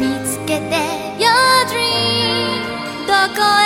見つけて Your dream どこへ